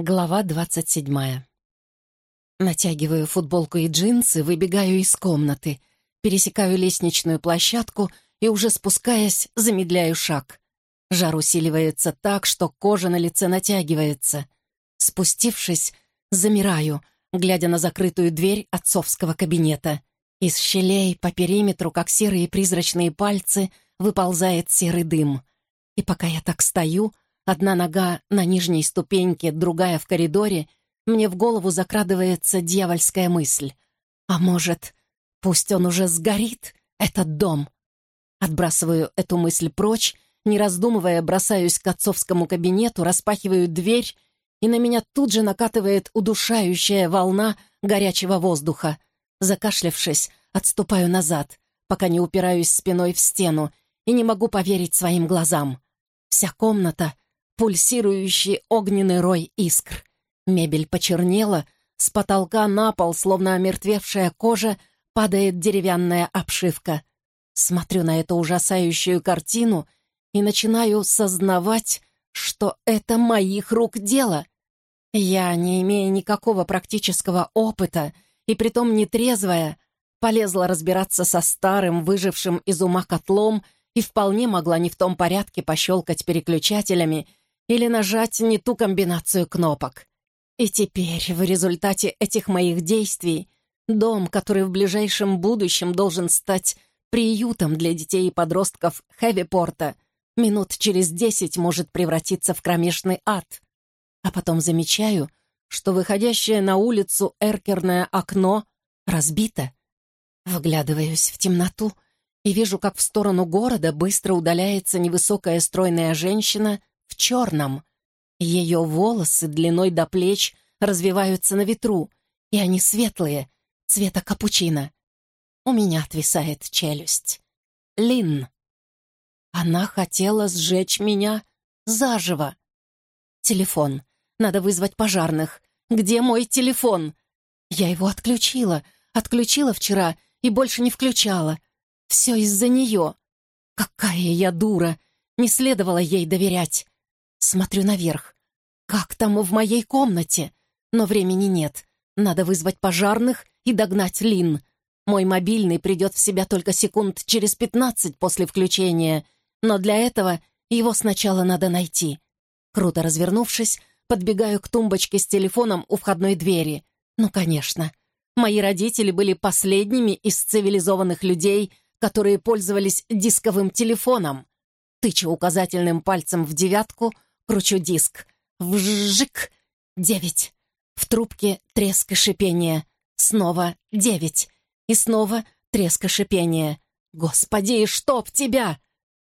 Глава двадцать седьмая. Натягиваю футболку и джинсы, выбегаю из комнаты, пересекаю лестничную площадку и уже спускаясь, замедляю шаг. Жар усиливается так, что кожа на лице натягивается. Спустившись, замираю, глядя на закрытую дверь отцовского кабинета. Из щелей по периметру, как серые призрачные пальцы, выползает серый дым. И пока я так стою, Одна нога на нижней ступеньке, другая в коридоре. Мне в голову закрадывается дьявольская мысль. А может, пусть он уже сгорит, этот дом? Отбрасываю эту мысль прочь, не раздумывая, бросаюсь к отцовскому кабинету, распахиваю дверь, и на меня тут же накатывает удушающая волна горячего воздуха. Закашлявшись, отступаю назад, пока не упираюсь спиной в стену и не могу поверить своим глазам. Вся комната пульсирующий огненный рой искр. Мебель почернела, с потолка на пол, словно омертвевшая кожа, падает деревянная обшивка. Смотрю на эту ужасающую картину и начинаю сознавать, что это моих рук дело. Я, не имея никакого практического опыта и притом нетрезвая, полезла разбираться со старым, выжившим из ума котлом и вполне могла не в том порядке пощелкать переключателями или нажать не ту комбинацию кнопок. И теперь, в результате этих моих действий, дом, который в ближайшем будущем должен стать приютом для детей и подростков Хэвипорта, минут через десять может превратиться в кромешный ад. А потом замечаю, что выходящее на улицу эркерное окно разбито. Вглядываюсь в темноту и вижу, как в сторону города быстро удаляется невысокая стройная женщина в черном. Ее волосы длиной до плеч развиваются на ветру, и они светлые, цвета капучино. У меня отвисает челюсть. Лин. Она хотела сжечь меня заживо. Телефон. Надо вызвать пожарных. Где мой телефон? Я его отключила. Отключила вчера и больше не включала. Все из-за нее. Какая я дура! Не следовало ей доверять. Смотрю наверх. Как там в моей комнате? Но времени нет. Надо вызвать пожарных и догнать Лин. Мой мобильный придет в себя только секунд через пятнадцать после включения, но для этого его сначала надо найти. Круто развернувшись, подбегаю к тумбочке с телефоном у входной двери. Ну, конечно. Мои родители были последними из цивилизованных людей, которые пользовались дисковым телефоном. Тыча указательным пальцем в девятку — Кручу диск. Вжик! Девять. В трубке треск и шипение. Снова девять. И снова треск и шипение. «Господи, чтоб тебя!»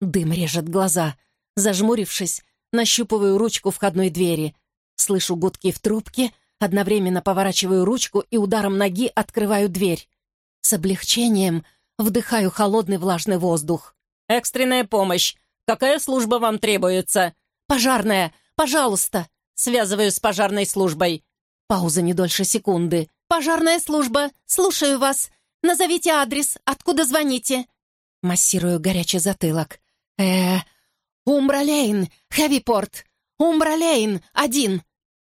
Дым режет глаза. Зажмурившись, нащупываю ручку входной двери. Слышу гудки в трубке, одновременно поворачиваю ручку и ударом ноги открываю дверь. С облегчением вдыхаю холодный влажный воздух. «Экстренная помощь! Какая служба вам требуется?» «Пожарная! Пожалуйста!» Связываю с пожарной службой. Пауза не дольше секунды. «Пожарная служба! Слушаю вас! Назовите адрес, откуда звоните!» Массирую горячий затылок. э Умбралейн, Хэвипорт! Умбралейн, один!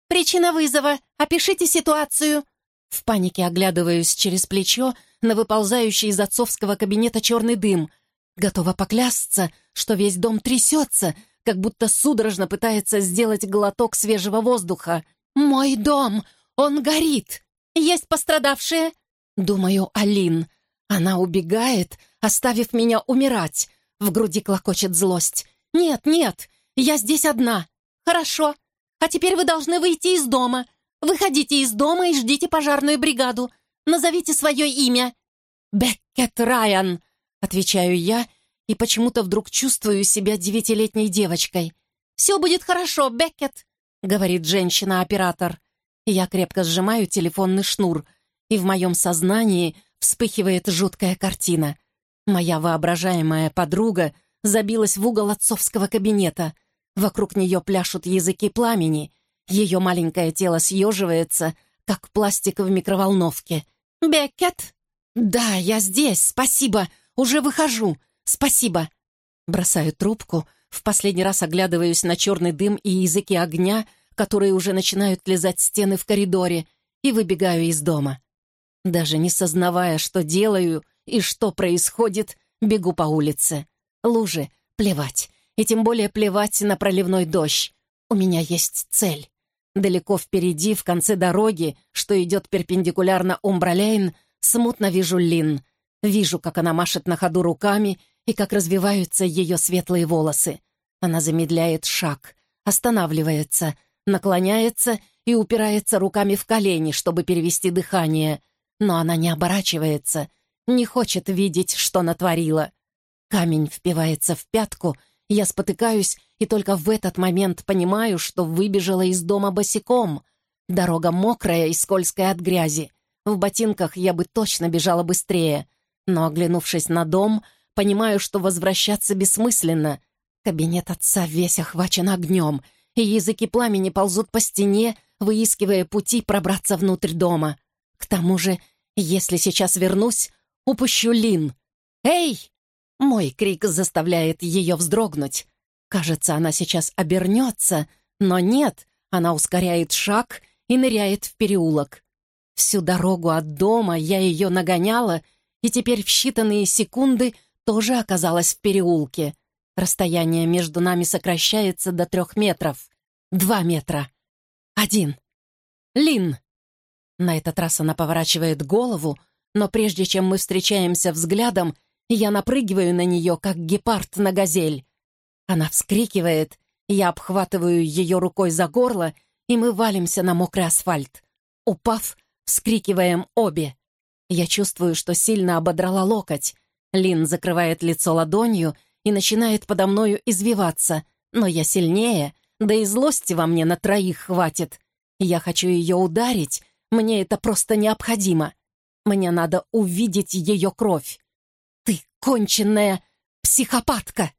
Причина вызова, опишите ситуацию!» В панике оглядываюсь через плечо на выползающий из отцовского кабинета черный дым. Готова поклясться, что весь дом трясется, как будто судорожно пытается сделать глоток свежего воздуха. «Мой дом! Он горит! Есть пострадавшие?» Думаю, Алин. Она убегает, оставив меня умирать. В груди клокочет злость. «Нет, нет, я здесь одна. Хорошо. А теперь вы должны выйти из дома. Выходите из дома и ждите пожарную бригаду. Назовите свое имя». «Беккет Райан», — отвечаю я, — и почему-то вдруг чувствую себя девятилетней девочкой. «Все будет хорошо, Беккет», — говорит женщина-оператор. Я крепко сжимаю телефонный шнур, и в моем сознании вспыхивает жуткая картина. Моя воображаемая подруга забилась в угол отцовского кабинета. Вокруг нее пляшут языки пламени. Ее маленькое тело съеживается, как пластик в микроволновке. «Беккет?» «Да, я здесь, спасибо, уже выхожу», «Спасибо!» Бросаю трубку, в последний раз оглядываюсь на черный дым и языки огня, которые уже начинают лизать стены в коридоре, и выбегаю из дома. Даже не сознавая, что делаю и что происходит, бегу по улице. Лужи — плевать. И тем более плевать на проливной дождь. У меня есть цель. Далеко впереди, в конце дороги, что идет перпендикулярно Умбралейн, смутно вижу Лин. Вижу, как она машет на ходу руками и как развиваются ее светлые волосы. Она замедляет шаг, останавливается, наклоняется и упирается руками в колени, чтобы перевести дыхание. Но она не оборачивается, не хочет видеть, что натворила. Камень впивается в пятку, я спотыкаюсь и только в этот момент понимаю, что выбежала из дома босиком. Дорога мокрая и скользкая от грязи. В ботинках я бы точно бежала быстрее. Но, оглянувшись на дом, понимаю, что возвращаться бессмысленно — Кабинет отца весь охвачен огнем, и языки пламени ползут по стене, выискивая пути пробраться внутрь дома. К тому же, если сейчас вернусь, упущу Лин. «Эй!» Мой крик заставляет ее вздрогнуть. Кажется, она сейчас обернется, но нет, она ускоряет шаг и ныряет в переулок. Всю дорогу от дома я ее нагоняла, и теперь в считанные секунды тоже оказалась в переулке — Расстояние между нами сокращается до трех метров. Два метра. Один. Лин. На этот раз она поворачивает голову, но прежде чем мы встречаемся взглядом, я напрыгиваю на нее, как гепард на газель. Она вскрикивает, я обхватываю ее рукой за горло, и мы валимся на мокрый асфальт. Упав, вскрикиваем обе. Я чувствую, что сильно ободрала локоть. Лин закрывает лицо ладонью — и начинает подо мною извиваться, но я сильнее, да и злости во мне на троих хватит. Я хочу ее ударить, мне это просто необходимо. Мне надо увидеть ее кровь. Ты конченная психопатка!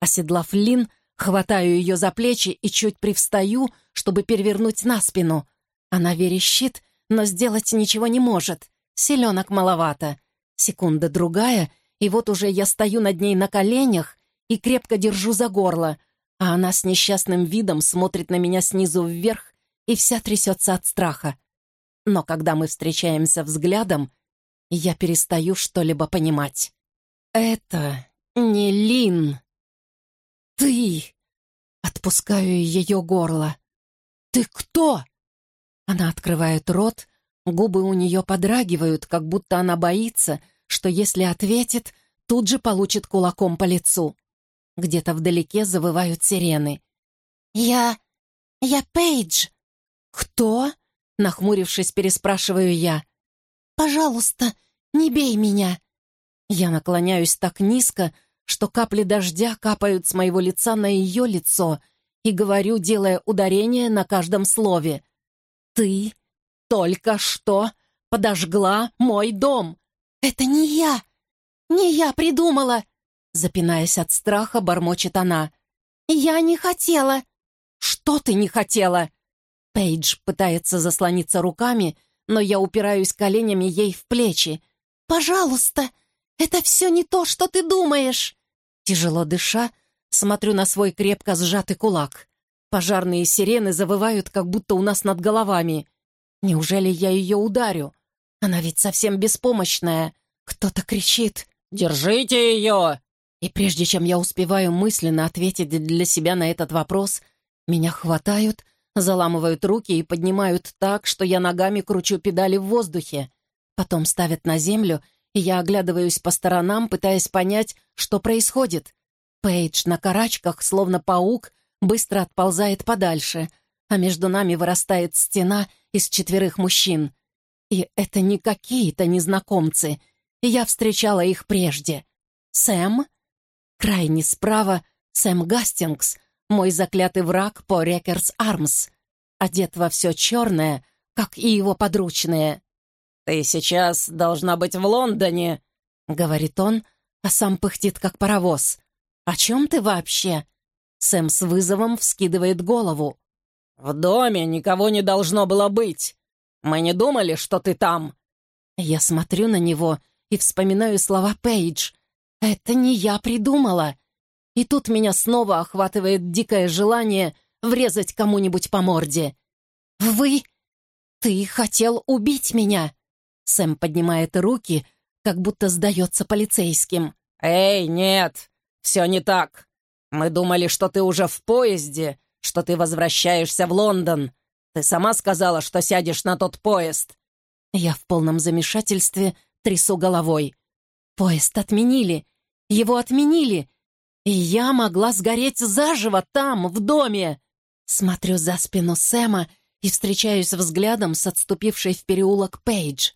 Оседлав Лин, хватаю ее за плечи и чуть привстаю, чтобы перевернуть на спину. Она верещит, но сделать ничего не может. Селенок маловато. Секунда-другая — и вот уже я стою над ней на коленях и крепко держу за горло, а она с несчастным видом смотрит на меня снизу вверх и вся трясется от страха. Но когда мы встречаемся взглядом, я перестаю что-либо понимать. «Это не Лин. Ты!» Отпускаю ее горло. «Ты кто?» Она открывает рот, губы у нее подрагивают, как будто она боится, что если ответит, тут же получит кулаком по лицу. Где-то вдалеке завывают сирены. «Я... я Пейдж». «Кто?» — нахмурившись, переспрашиваю я. «Пожалуйста, не бей меня». Я наклоняюсь так низко, что капли дождя капают с моего лица на ее лицо и говорю, делая ударение на каждом слове. «Ты только что подожгла мой дом. «Это не я! Не я придумала!» Запинаясь от страха, бормочет она. «Я не хотела!» «Что ты не хотела?» Пейдж пытается заслониться руками, но я упираюсь коленями ей в плечи. «Пожалуйста! Это все не то, что ты думаешь!» Тяжело дыша, смотрю на свой крепко сжатый кулак. Пожарные сирены завывают, как будто у нас над головами. Неужели я ее ударю? Она ведь совсем беспомощная. Кто-то кричит «Держите ее!» И прежде чем я успеваю мысленно ответить для себя на этот вопрос, меня хватают, заламывают руки и поднимают так, что я ногами кручу педали в воздухе. Потом ставят на землю, и я оглядываюсь по сторонам, пытаясь понять, что происходит. Пейдж на карачках, словно паук, быстро отползает подальше, а между нами вырастает стена из четверых мужчин. И это не какие-то незнакомцы. Я встречала их прежде. Сэм? Крайне справа Сэм Гастингс, мой заклятый враг по Wreckers Arms. Одет во все черное, как и его подручные. «Ты сейчас должна быть в Лондоне», — говорит он, а сам пыхтит, как паровоз. «О чем ты вообще?» Сэм с вызовом вскидывает голову. «В доме никого не должно было быть. Мы не думали, что ты там!» Я смотрю на него и вспоминаю слова Пейдж. «Это не я придумала!» И тут меня снова охватывает дикое желание врезать кому-нибудь по морде. «Вы... ты хотел убить меня!» Сэм поднимает руки, как будто сдается полицейским. «Эй, нет, все не так. Мы думали, что ты уже в поезде, что ты возвращаешься в Лондон. Ты сама сказала, что сядешь на тот поезд». Я в полном замешательстве трясу головой. «Поезд отменили. Его отменили. И я могла сгореть заживо там, в доме!» Смотрю за спину Сэма и встречаюсь взглядом с отступившей в переулок Пейдж.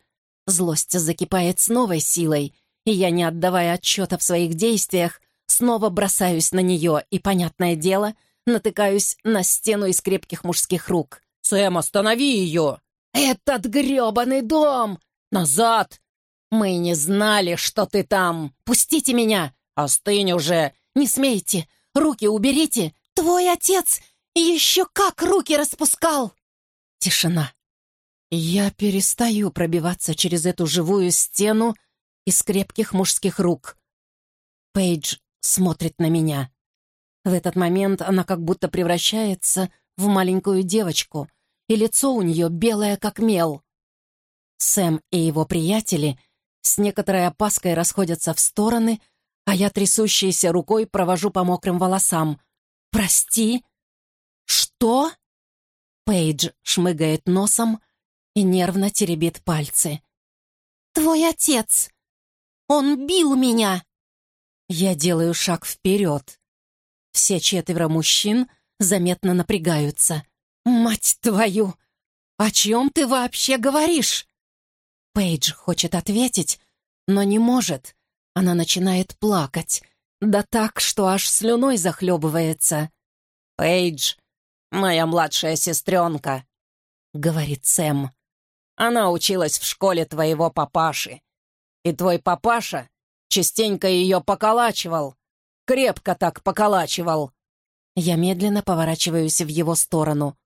Злость закипает с новой силой, и я, не отдавая отчета в своих действиях, снова бросаюсь на нее и, понятное дело, натыкаюсь на стену из крепких мужских рук. «Сэм, останови ее!» «Этот грёбаный дом! Назад! Мы не знали, что ты там! Пустите меня! Остынь уже! Не смейте! Руки уберите! Твой отец еще как руки распускал!» Тишина. Я перестаю пробиваться через эту живую стену из крепких мужских рук. Пейдж смотрит на меня. В этот момент она как будто превращается в маленькую девочку, и лицо у нее белое, как мел. Сэм и его приятели с некоторой опаской расходятся в стороны, а я трясущейся рукой провожу по мокрым волосам. «Прости?» «Что?» Пейдж шмыгает носом и нервно теребит пальцы. «Твой отец! Он бил меня!» Я делаю шаг вперед. Все четверо мужчин заметно напрягаются. «Мать твою! О чем ты вообще говоришь?» Пейдж хочет ответить, но не может. Она начинает плакать. Да так, что аж слюной захлебывается. «Пейдж, моя младшая сестренка», — говорит Сэм. «Она училась в школе твоего папаши. И твой папаша частенько ее поколачивал. Крепко так поколачивал». Я медленно поворачиваюсь в его сторону.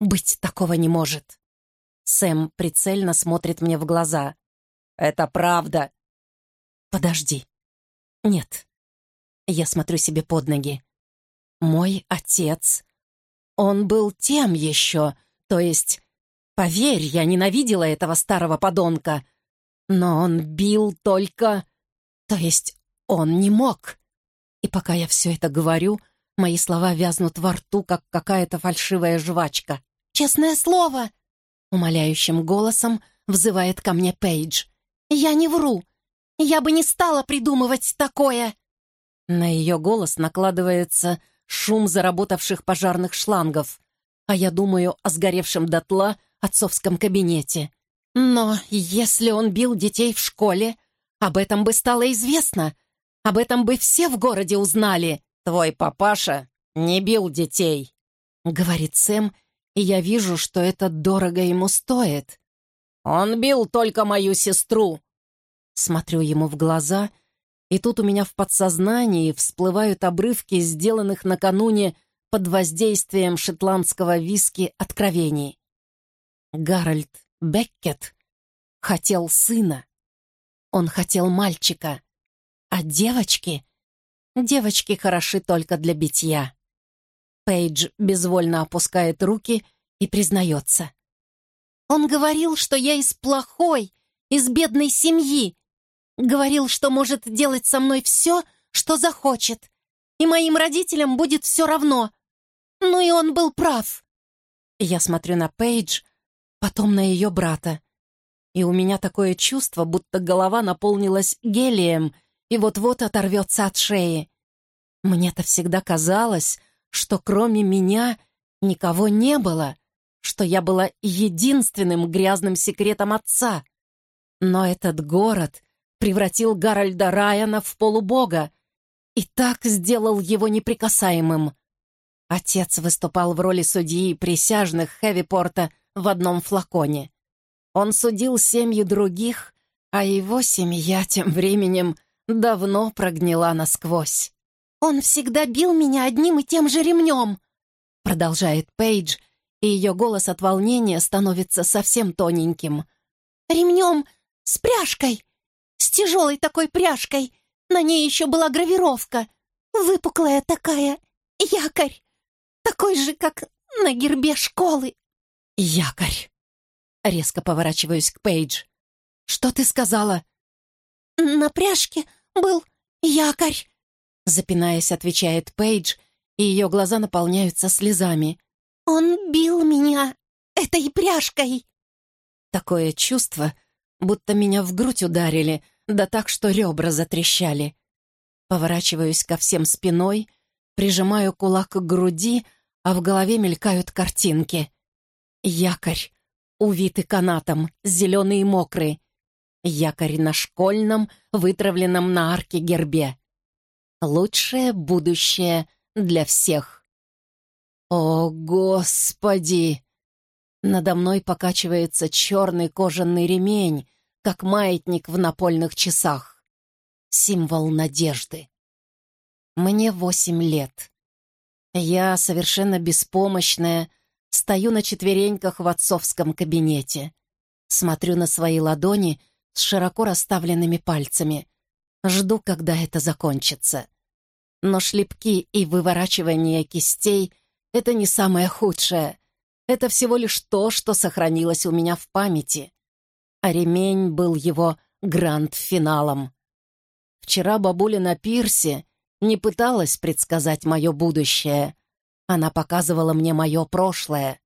«Быть такого не может». Сэм прицельно смотрит мне в глаза. «Это правда». «Подожди. Нет». Я смотрю себе под ноги. Мой отец. Он был тем еще, то есть... Поверь, я ненавидела этого старого подонка. Но он бил только... То есть он не мог. И пока я все это говорю, мои слова вязнут во рту, как какая-то фальшивая жвачка. «Честное слово!» Умоляющим голосом взывает ко мне Пейдж. «Я не вру. Я бы не стала придумывать такое!» На ее голос накладывается шум заработавших пожарных шлангов, а я думаю о сгоревшем дотла отцовском кабинете. Но если он бил детей в школе, об этом бы стало известно, об этом бы все в городе узнали. «Твой папаша не бил детей», — говорит Сэм, и я вижу, что это дорого ему стоит. «Он бил только мою сестру». Смотрю ему в глаза — и тут у меня в подсознании всплывают обрывки, сделанных накануне под воздействием шотландского виски откровений. Гарольд Беккет хотел сына. Он хотел мальчика. А девочки? Девочки хороши только для битья. Пейдж безвольно опускает руки и признается. Он говорил, что я из плохой, из бедной семьи, Говорил, что может делать со мной все, что захочет. И моим родителям будет все равно. Ну и он был прав. Я смотрю на Пейдж, потом на ее брата. И у меня такое чувство, будто голова наполнилась гелием и вот-вот оторвется от шеи. Мне-то всегда казалось, что кроме меня никого не было, что я была единственным грязным секретом отца. Но этот город превратил Гарольда Райана в полубога и так сделал его неприкасаемым. Отец выступал в роли судьи присяжных Хэвипорта в одном флаконе. Он судил семьи других, а его семья тем временем давно прогнила насквозь. «Он всегда бил меня одним и тем же ремнем», продолжает Пейдж, и ее голос от волнения становится совсем тоненьким. «Ремнем с пряжкой с тяжелой такой пряжкой. На ней еще была гравировка. Выпуклая такая. Якорь. такой же, как на гербе школы». «Якорь!» Резко поворачиваюсь к Пейдж. «Что ты сказала?» «На пряжке был якорь», запинаясь, отвечает Пейдж, и ее глаза наполняются слезами. «Он бил меня этой пряжкой!» Такое чувство, будто меня в грудь ударили, да так, что ребра затрещали. Поворачиваюсь ко всем спиной, прижимаю кулак к груди, а в голове мелькают картинки. Якорь, увитый канатом, зеленый и мокрый. Якорь на школьном, вытравленном на арке гербе. Лучшее будущее для всех. О, Господи! Надо мной покачивается черный кожаный ремень, как маятник в напольных часах. Символ надежды. Мне восемь лет. Я, совершенно беспомощная, стою на четвереньках в отцовском кабинете. Смотрю на свои ладони с широко расставленными пальцами. Жду, когда это закончится. Но шлепки и выворачивание кистей — это не самое худшее. Это всего лишь то, что сохранилось у меня в памяти. А ремень был его гранд-финалом. Вчера бабуля на пирсе не пыталась предсказать мое будущее. Она показывала мне мое прошлое.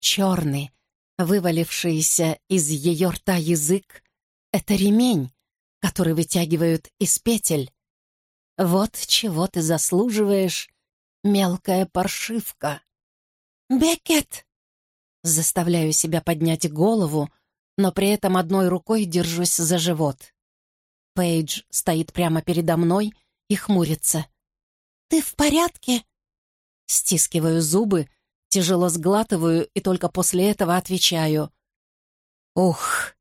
Черный, вывалившийся из ее рта язык — это ремень, который вытягивают из петель. Вот чего ты заслуживаешь, мелкая паршивка. «Беккет!» Заставляю себя поднять голову, но при этом одной рукой держусь за живот. Пейдж стоит прямо передо мной и хмурится. «Ты в порядке?» Стискиваю зубы, тяжело сглатываю и только после этого отвечаю. «Ух,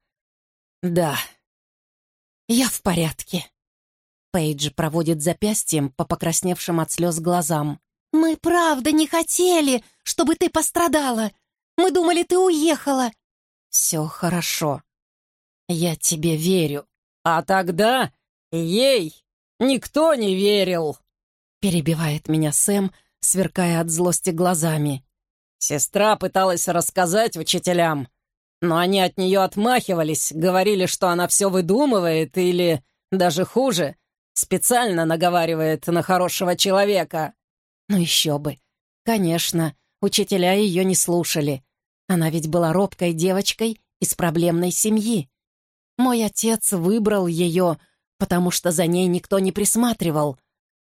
да, я в порядке». Пейдж проводит запястьем по покрасневшим от слез глазам. «Мы правда не хотели, чтобы ты пострадала. Мы думали, ты уехала». «Все хорошо. Я тебе верю». «А тогда ей никто не верил», — перебивает меня Сэм, сверкая от злости глазами. Сестра пыталась рассказать учителям, но они от нее отмахивались, говорили, что она все выдумывает или, даже хуже, Специально наговаривает на хорошего человека. Ну еще бы. Конечно, учителя ее не слушали. Она ведь была робкой девочкой из проблемной семьи. Мой отец выбрал ее, потому что за ней никто не присматривал.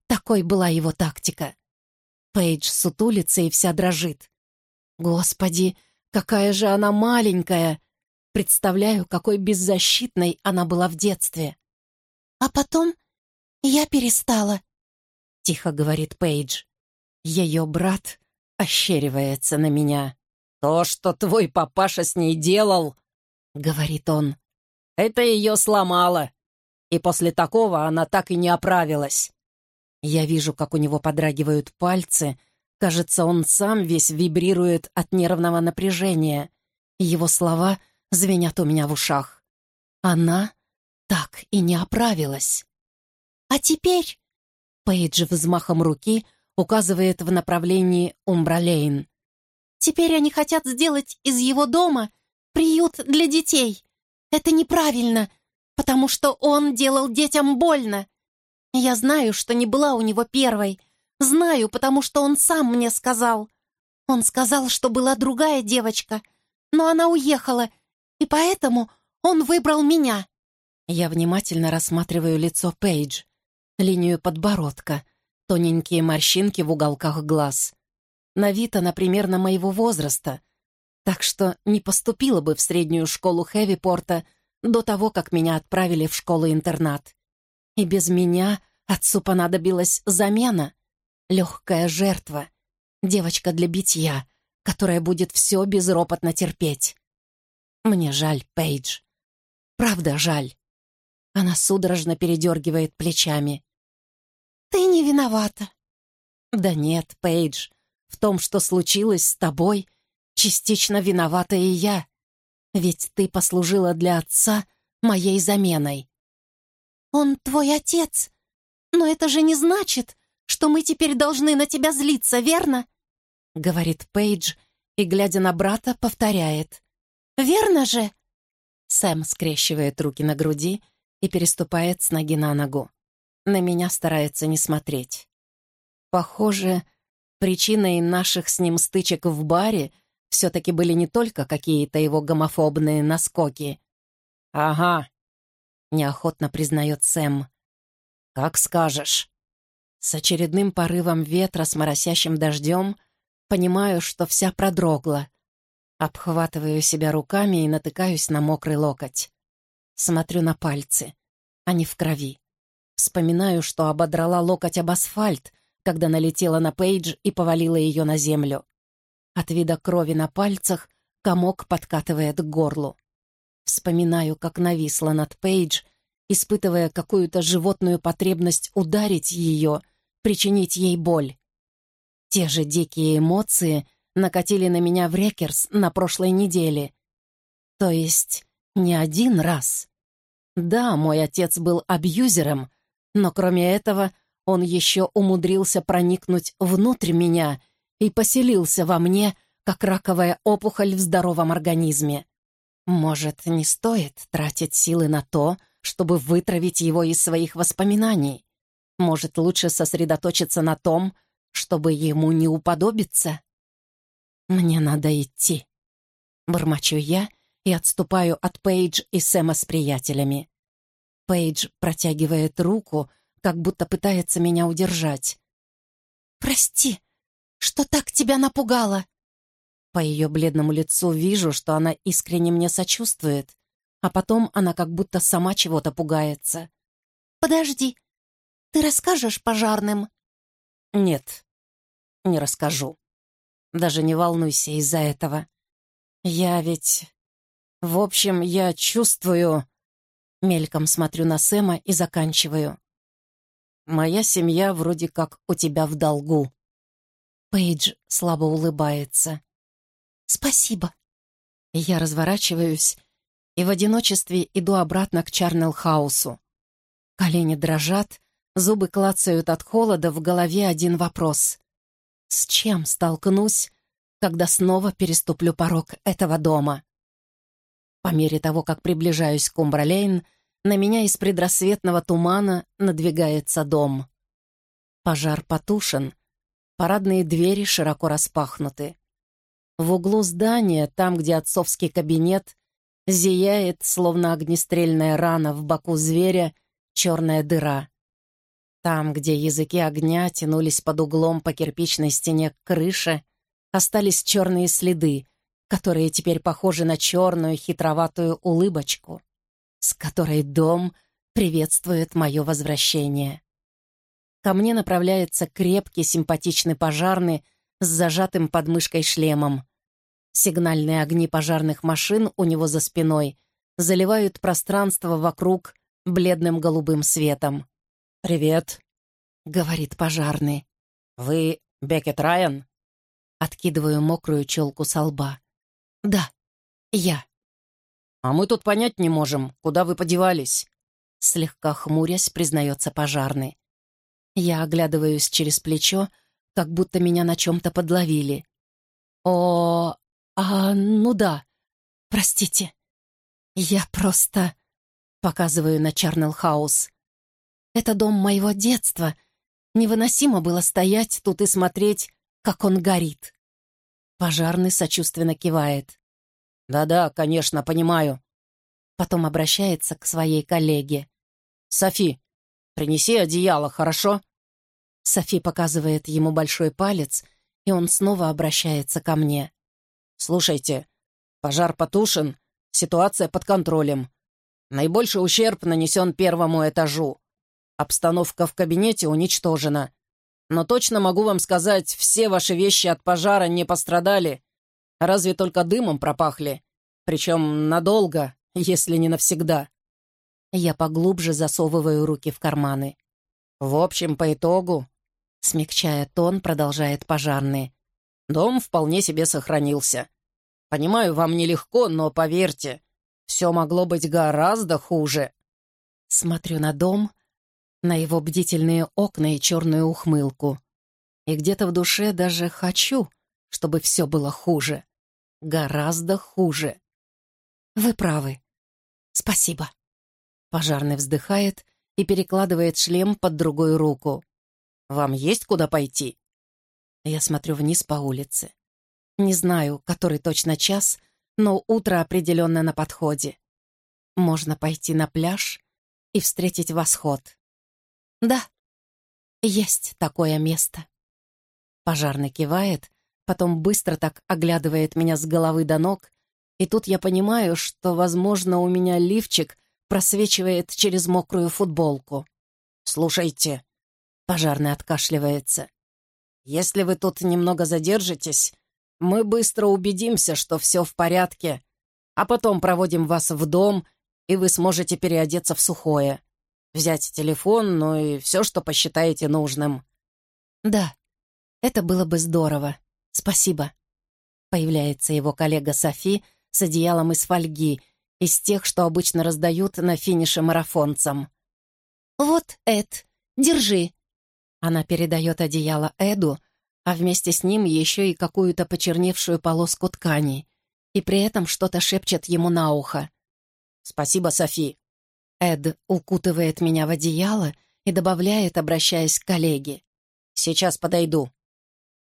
Такой была его тактика. Пейдж сутулится и вся дрожит. Господи, какая же она маленькая! Представляю, какой беззащитной она была в детстве. А потом «Я перестала», — тихо говорит Пейдж. Ее брат ощеривается на меня. «То, что твой папаша с ней делал», — говорит он, — «это ее сломало, и после такого она так и не оправилась». Я вижу, как у него подрагивают пальцы. Кажется, он сам весь вибрирует от нервного напряжения. Его слова звенят у меня в ушах. Она так и не оправилась. «А теперь...» Пейдж взмахом руки указывает в направлении Умбралейн. «Теперь они хотят сделать из его дома приют для детей. Это неправильно, потому что он делал детям больно. Я знаю, что не была у него первой. Знаю, потому что он сам мне сказал. Он сказал, что была другая девочка, но она уехала, и поэтому он выбрал меня». Я внимательно рассматриваю лицо Пейдж линию подбородка, тоненькие морщинки в уголках глаз. На вид она примерно моего возраста, так что не поступила бы в среднюю школу Хэвипорта до того, как меня отправили в школу-интернат. И без меня отцу понадобилась замена, легкая жертва, девочка для битья, которая будет все безропотно терпеть. Мне жаль, Пейдж. Правда жаль. Она судорожно передергивает плечами. «Ты не виновата». «Да нет, Пейдж, в том, что случилось с тобой, частично виновата и я. Ведь ты послужила для отца моей заменой». «Он твой отец, но это же не значит, что мы теперь должны на тебя злиться, верно? — говорит Пейдж, и, глядя на брата, повторяет. «Верно же?» Сэм скрещивает руки на груди и переступает с ноги на ногу. На меня старается не смотреть. Похоже, причиной наших с ним стычек в баре все-таки были не только какие-то его гомофобные наскоки. «Ага», — неохотно признает Сэм. «Как скажешь». С очередным порывом ветра с моросящим дождем понимаю, что вся продрогла. Обхватываю себя руками и натыкаюсь на мокрый локоть. Смотрю на пальцы. Они в крови. Вспоминаю, что ободрала локоть об асфальт, когда налетела на Пейдж и повалила ее на землю. От вида крови на пальцах комок подкатывает к горлу. Вспоминаю, как нависла над Пейдж, испытывая какую-то животную потребность ударить ее, причинить ей боль. Те же дикие эмоции накатили на меня в Рекерс на прошлой неделе. То есть не один раз. Да, мой отец был абьюзером, но кроме этого он еще умудрился проникнуть внутрь меня и поселился во мне, как раковая опухоль в здоровом организме. Может, не стоит тратить силы на то, чтобы вытравить его из своих воспоминаний? Может, лучше сосредоточиться на том, чтобы ему не уподобиться? Мне надо идти. Бормочу я и отступаю от Пейдж и Сэма с приятелями. Пейдж протягивает руку, как будто пытается меня удержать. «Прости, что так тебя напугало?» По ее бледному лицу вижу, что она искренне мне сочувствует, а потом она как будто сама чего-то пугается. «Подожди, ты расскажешь пожарным?» «Нет, не расскажу. Даже не волнуйся из-за этого. Я ведь... В общем, я чувствую...» Мельком смотрю на Сэма и заканчиваю. «Моя семья вроде как у тебя в долгу». Пейдж слабо улыбается. «Спасибо». Я разворачиваюсь и в одиночестве иду обратно к Чарнелл-хаусу. Колени дрожат, зубы клацают от холода, в голове один вопрос. С чем столкнусь, когда снова переступлю порог этого дома? По мере того, как приближаюсь к Умбралейн, на меня из предрассветного тумана надвигается дом. Пожар потушен, парадные двери широко распахнуты. В углу здания, там, где отцовский кабинет, зияет, словно огнестрельная рана в боку зверя, черная дыра. Там, где языки огня тянулись под углом по кирпичной стене к крыше, остались черные следы, которые теперь похожи на черную хитроватую улыбочку, с которой дом приветствует мое возвращение. Ко мне направляется крепкий, симпатичный пожарный с зажатым подмышкой шлемом. Сигнальные огни пожарных машин у него за спиной заливают пространство вокруг бледным голубым светом. «Привет», — говорит пожарный. «Вы Бекет Райан?» Откидываю мокрую челку со лба. «Да, я». «А мы тут понять не можем, куда вы подевались?» Слегка хмурясь, признается пожарный. Я оглядываюсь через плечо, как будто меня на чем-то подловили. «О, а, ну да, простите. Я просто...» Показываю на Чарнелл-хаус. «Это дом моего детства. Невыносимо было стоять тут и смотреть, как он горит. Пожарный сочувственно кивает. «Да-да, конечно, понимаю». Потом обращается к своей коллеге. «Софи, принеси одеяло, хорошо?» Софи показывает ему большой палец, и он снова обращается ко мне. «Слушайте, пожар потушен, ситуация под контролем. Наибольший ущерб нанесен первому этажу. Обстановка в кабинете уничтожена. Но точно могу вам сказать, все ваши вещи от пожара не пострадали. Разве только дымом пропахли. Причем надолго, если не навсегда. Я поглубже засовываю руки в карманы. В общем, по итогу, смягчая тон, продолжает пожарный. Дом вполне себе сохранился. Понимаю, вам нелегко, но поверьте, все могло быть гораздо хуже. Смотрю на дом — на его бдительные окна и черную ухмылку. И где-то в душе даже хочу, чтобы все было хуже. Гораздо хуже. Вы правы. Спасибо. Пожарный вздыхает и перекладывает шлем под другую руку. «Вам есть куда пойти?» Я смотрю вниз по улице. Не знаю, который точно час, но утро определенно на подходе. Можно пойти на пляж и встретить восход. Да, есть такое место. Пожарный кивает, потом быстро так оглядывает меня с головы до ног, и тут я понимаю, что, возможно, у меня лифчик просвечивает через мокрую футболку. «Слушайте», — пожарный откашливается, «если вы тут немного задержитесь, мы быстро убедимся, что все в порядке, а потом проводим вас в дом, и вы сможете переодеться в сухое, взять телефон, ну и все, что посчитаете нужным». «Да, это было бы здорово. Спасибо». Появляется его коллега Софи с одеялом из фольги, из тех, что обычно раздают на финише марафонцам. «Вот, Эд, держи». Она передает одеяло Эду, а вместе с ним еще и какую-то почерневшую полоску ткани, и при этом что-то шепчет ему на ухо. «Спасибо, Софи». Эд укутывает меня в одеяло и добавляет, обращаясь к коллеге. «Сейчас подойду».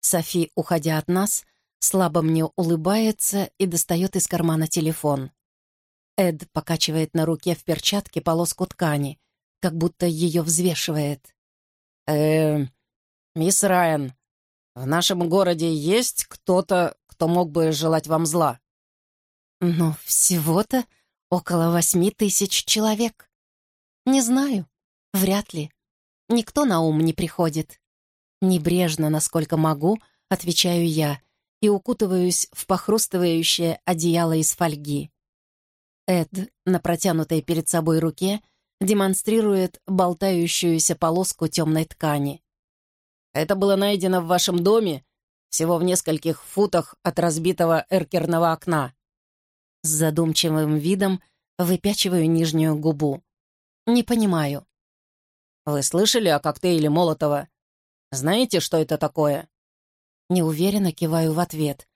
Софи, уходя от нас, слабо мне улыбается и достает из кармана телефон. Эд покачивает на руке в перчатке полоску ткани, как будто ее взвешивает. «Э, мисс Райан, в нашем городе есть кто-то, кто мог бы желать вам зла?» «Ну, всего-то около восьми тысяч человек. Не знаю, вряд ли. Никто на ум не приходит. Небрежно, насколько могу, отвечаю я и укутываюсь в похрустывающее одеяло из фольги. Эд на протянутой перед собой руке демонстрирует болтающуюся полоску темной ткани. «Это было найдено в вашем доме всего в нескольких футах от разбитого эркерного окна». С задумчивым видом выпячиваю нижнюю губу. «Не понимаю». «Вы слышали о коктейле Молотова? Знаете, что это такое?» Неуверенно киваю в ответ,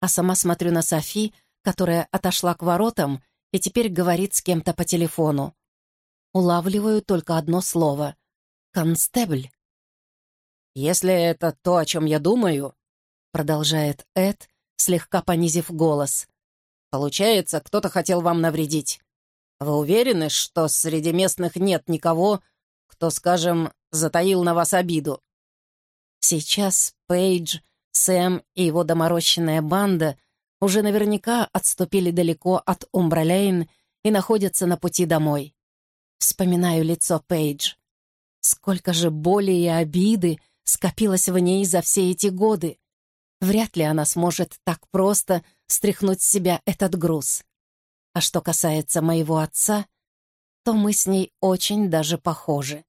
а сама смотрю на Софи, которая отошла к воротам и теперь говорит с кем-то по телефону. Улавливаю только одно слово — «констебль». «Если это то, о чем я думаю», — продолжает Эд, слегка понизив голос, «получается, кто-то хотел вам навредить. Вы уверены, что среди местных нет никого, кто, скажем, затаил на вас обиду?» Сейчас Пейдж Сэм и его доморощенная банда уже наверняка отступили далеко от Умбралейн и находятся на пути домой. Вспоминаю лицо Пейдж. Сколько же боли и обиды скопилось в ней за все эти годы. Вряд ли она сможет так просто стряхнуть с себя этот груз. А что касается моего отца, то мы с ней очень даже похожи.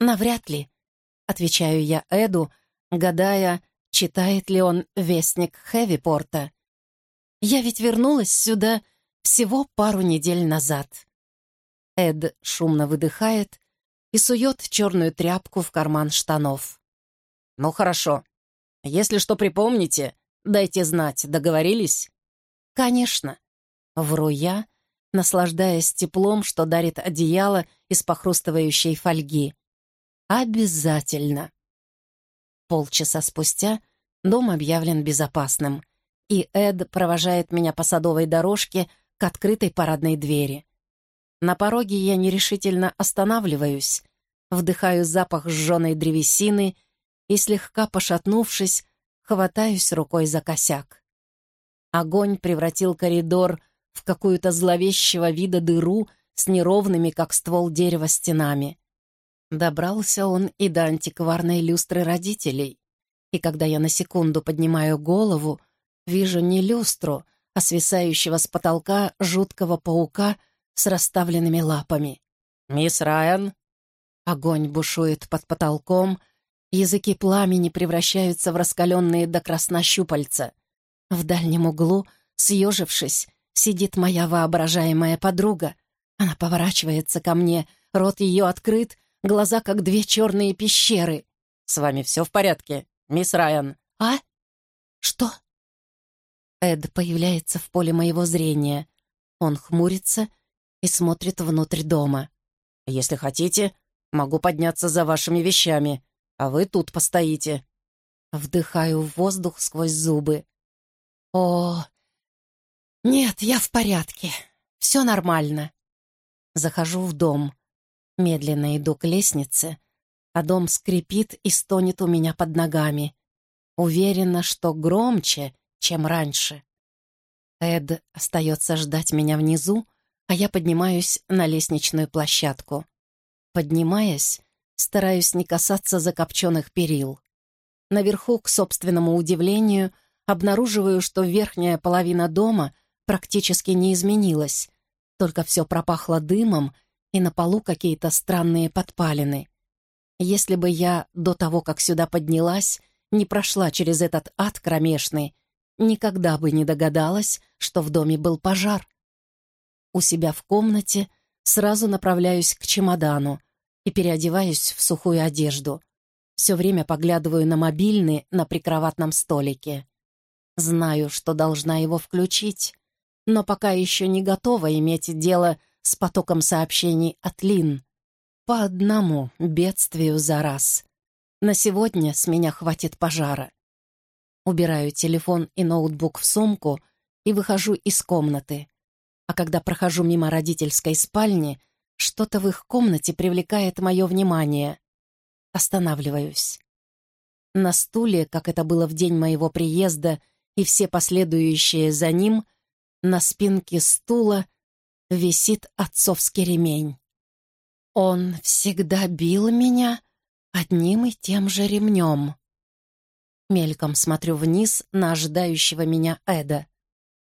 «Навряд ли», — отвечаю я Эду, гадая, читает ли он «Вестник Хэвипорта». Я ведь вернулась сюда всего пару недель назад. Эд шумно выдыхает и сует черную тряпку в карман штанов. «Ну хорошо. Если что припомните, дайте знать, договорились?» «Конечно». Вру я, наслаждаясь теплом, что дарит одеяло из похрустывающей фольги. «Обязательно». Полчаса спустя дом объявлен безопасным, и Эд провожает меня по садовой дорожке к открытой парадной двери. На пороге я нерешительно останавливаюсь, вдыхаю запах сжженной древесины и, слегка пошатнувшись, хватаюсь рукой за косяк. Огонь превратил коридор в какую-то зловещего вида дыру с неровными, как ствол дерева, стенами. Добрался он и до антикварной люстры родителей. И когда я на секунду поднимаю голову, вижу не люстру, а свисающего с потолка жуткого паука с расставленными лапами. «Мисс Райан?» Огонь бушует под потолком, языки пламени превращаются в раскаленные до красна щупальца. В дальнем углу, съежившись, сидит моя воображаемая подруга. Она поворачивается ко мне, рот ее открыт, глаза как две черные пещеры. «С вами все в порядке, мисс Райан?» «А?» «Что?» Эд появляется в поле моего зрения. Он хмурится и смотрит внутрь дома. «Если хотите, могу подняться за вашими вещами, а вы тут постоите». Вдыхаю воздух сквозь зубы. «О, нет, я в порядке. Все нормально». Захожу в дом. Медленно иду к лестнице, а дом скрипит и стонет у меня под ногами. Уверена, что громче, чем раньше. Эд остается ждать меня внизу, а я поднимаюсь на лестничную площадку. Поднимаясь, стараюсь не касаться закопченных перил. Наверху, к собственному удивлению, обнаруживаю, что верхняя половина дома практически не изменилась, только все пропахло дымом, и на полу какие-то странные подпалины. Если бы я до того, как сюда поднялась, не прошла через этот ад кромешный, никогда бы не догадалась, что в доме был пожар. У себя в комнате сразу направляюсь к чемодану и переодеваюсь в сухую одежду. Все время поглядываю на мобильный на прикроватном столике. Знаю, что должна его включить, но пока еще не готова иметь дело с потоком сообщений от Лин. По одному бедствию за раз. На сегодня с меня хватит пожара. Убираю телефон и ноутбук в сумку и выхожу из комнаты. А когда прохожу мимо родительской спальни, что-то в их комнате привлекает мое внимание. Останавливаюсь. На стуле, как это было в день моего приезда и все последующие за ним, на спинке стула висит отцовский ремень. Он всегда бил меня одним и тем же ремнем. Мельком смотрю вниз на ожидающего меня Эда.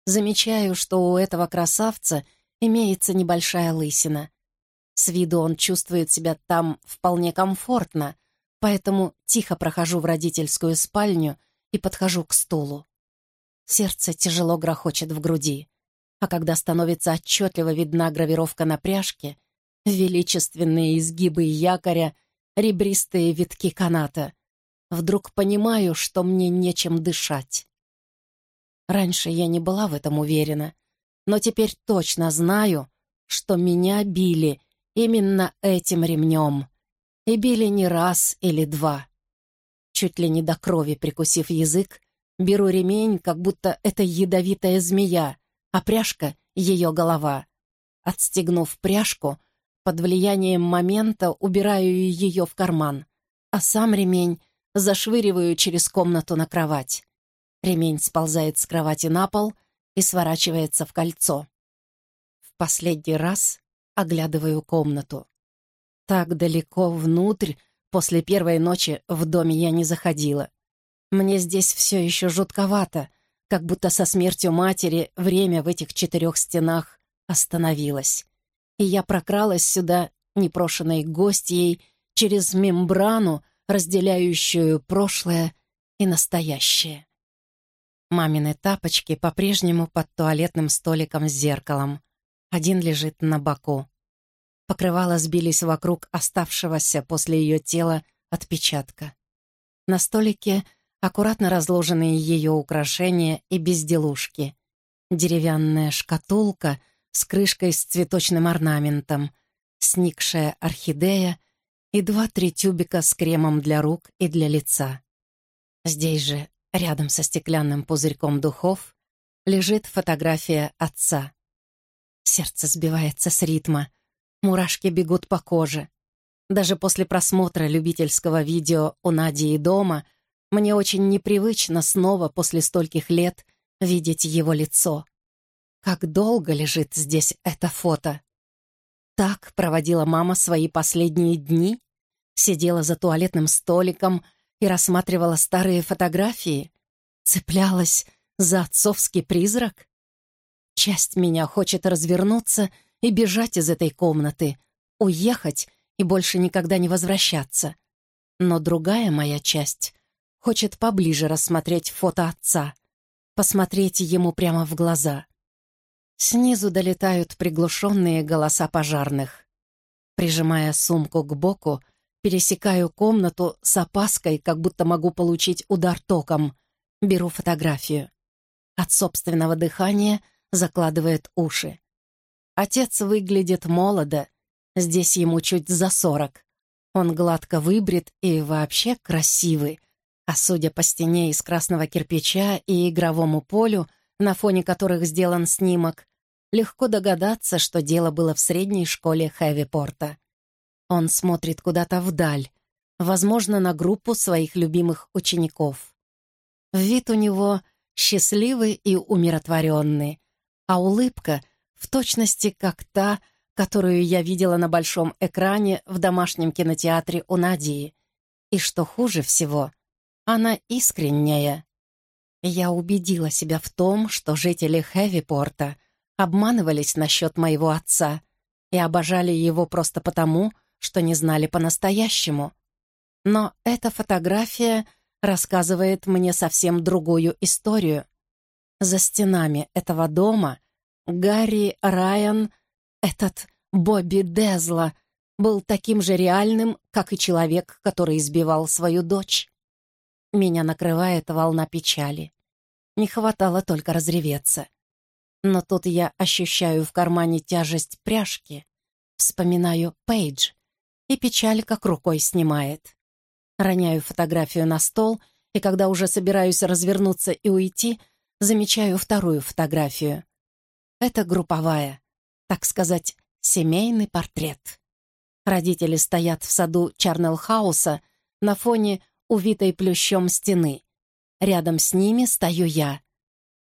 Замечаю, что у этого красавца имеется небольшая лысина. С виду он чувствует себя там вполне комфортно, поэтому тихо прохожу в родительскую спальню и подхожу к стулу. Сердце тяжело грохочет в груди, а когда становится отчетливо видна гравировка на пряжке, величественные изгибы якоря ребристые витки каната. Вдруг понимаю, что мне нечем дышать. Раньше я не была в этом уверена, но теперь точно знаю, что меня били именно этим ремнем. И били не раз или два. Чуть ли не до крови прикусив язык, беру ремень, как будто это ядовитая змея, а пряжка — ее голова. Отстегнув пряжку, под влиянием момента убираю ее в карман, а сам ремень зашвыриваю через комнату на кровать. Ремень сползает с кровати на пол и сворачивается в кольцо. В последний раз оглядываю комнату. Так далеко внутрь после первой ночи в доме я не заходила. Мне здесь все еще жутковато, как будто со смертью матери время в этих четырех стенах остановилось и я прокралась сюда непрошенной гостьей через мембрану, разделяющую прошлое и настоящее. Мамины тапочки по-прежнему под туалетным столиком с зеркалом. Один лежит на боку. Покрывала сбились вокруг оставшегося после ее тела отпечатка. На столике аккуратно разложенные ее украшения и безделушки. Деревянная шкатулка — с крышкой с цветочным орнаментом, сникшая орхидея и два-три тюбика с кремом для рук и для лица. Здесь же, рядом со стеклянным пузырьком духов, лежит фотография отца. Сердце сбивается с ритма, мурашки бегут по коже. Даже после просмотра любительского видео у Нади дома мне очень непривычно снова после стольких лет видеть его лицо. Как долго лежит здесь это фото? Так проводила мама свои последние дни? Сидела за туалетным столиком и рассматривала старые фотографии? Цеплялась за отцовский призрак? Часть меня хочет развернуться и бежать из этой комнаты, уехать и больше никогда не возвращаться. Но другая моя часть хочет поближе рассмотреть фото отца, посмотреть ему прямо в глаза — Снизу долетают приглушенные голоса пожарных. Прижимая сумку к боку, пересекаю комнату с опаской, как будто могу получить удар током. Беру фотографию. От собственного дыхания закладывает уши. Отец выглядит молодо, здесь ему чуть за сорок. Он гладко выбрит и вообще красивый, а судя по стене из красного кирпича и игровому полю, на фоне которых сделан снимок, легко догадаться, что дело было в средней школе Хэви-Порта. Он смотрит куда-то вдаль, возможно, на группу своих любимых учеников. Вид у него счастливый и умиротворенный, а улыбка в точности как та, которую я видела на большом экране в домашнем кинотеатре у Надии. И что хуже всего, она искренняя. Я убедила себя в том, что жители Хэвипорта обманывались насчет моего отца и обожали его просто потому, что не знали по-настоящему. Но эта фотография рассказывает мне совсем другую историю. За стенами этого дома Гарри Райан, этот Бобби Дезла, был таким же реальным, как и человек, который избивал свою дочь. Меня накрывает волна печали. Не хватало только разреветься. Но тут я ощущаю в кармане тяжесть пряжки, вспоминаю Пейдж, и печаль как рукой снимает. Роняю фотографию на стол, и когда уже собираюсь развернуться и уйти, замечаю вторую фотографию. Это групповая, так сказать, семейный портрет. Родители стоят в саду Чарнелл-хауса на фоне увитой плющом стены. Рядом с ними стою я.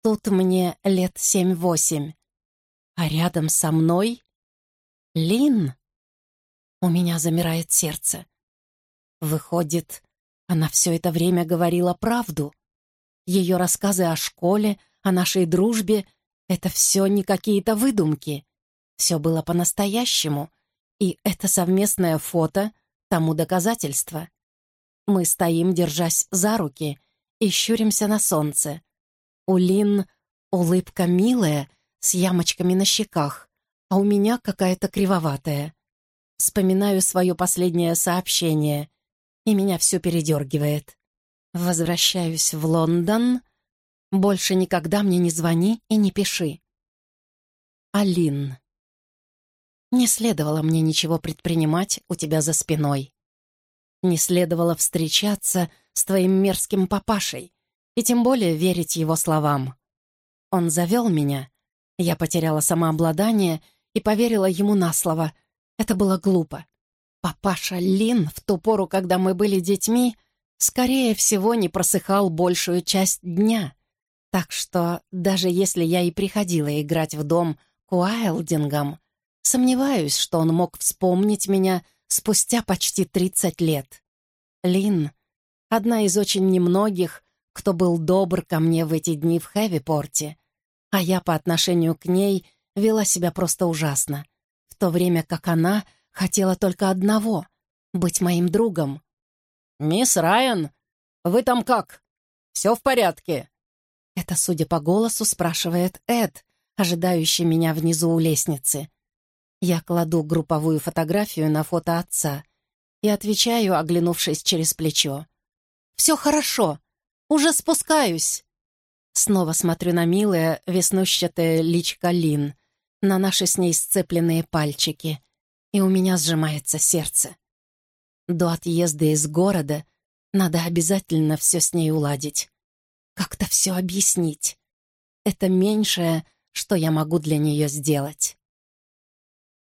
Тут мне лет семь-восемь. А рядом со мной — Лин. У меня замирает сердце. Выходит, она все это время говорила правду. Ее рассказы о школе, о нашей дружбе — это все не какие-то выдумки. Все было по-настоящему, и это совместное фото тому доказательство. Мы стоим, держась за руки, и щуримся на солнце. У Лин улыбка милая, с ямочками на щеках, а у меня какая-то кривоватая. Вспоминаю свое последнее сообщение, и меня все передергивает. Возвращаюсь в Лондон. Больше никогда мне не звони и не пиши. Алин. Не следовало мне ничего предпринимать у тебя за спиной. Не следовало встречаться с твоим мерзким папашей и тем более верить его словам. Он завел меня, я потеряла самообладание и поверила ему на слово. Это было глупо. Папаша Лин в ту пору, когда мы были детьми, скорее всего, не просыхал большую часть дня. Так что даже если я и приходила играть в дом к Уайлдингам, сомневаюсь, что он мог вспомнить меня спустя почти 30 лет. Лин — одна из очень немногих, кто был добр ко мне в эти дни в Хэвипорте, а я по отношению к ней вела себя просто ужасно, в то время как она хотела только одного — быть моим другом. «Мисс Райан, вы там как? Все в порядке?» Это, судя по голосу, спрашивает Эд, ожидающий меня внизу у лестницы. Я кладу групповую фотографию на фото отца и отвечаю, оглянувшись через плечо. «Все хорошо. Уже спускаюсь». Снова смотрю на милое, веснущатое личко Лин, на наши с ней сцепленные пальчики, и у меня сжимается сердце. До отъезда из города надо обязательно все с ней уладить. Как-то все объяснить. Это меньшее, что я могу для нее сделать.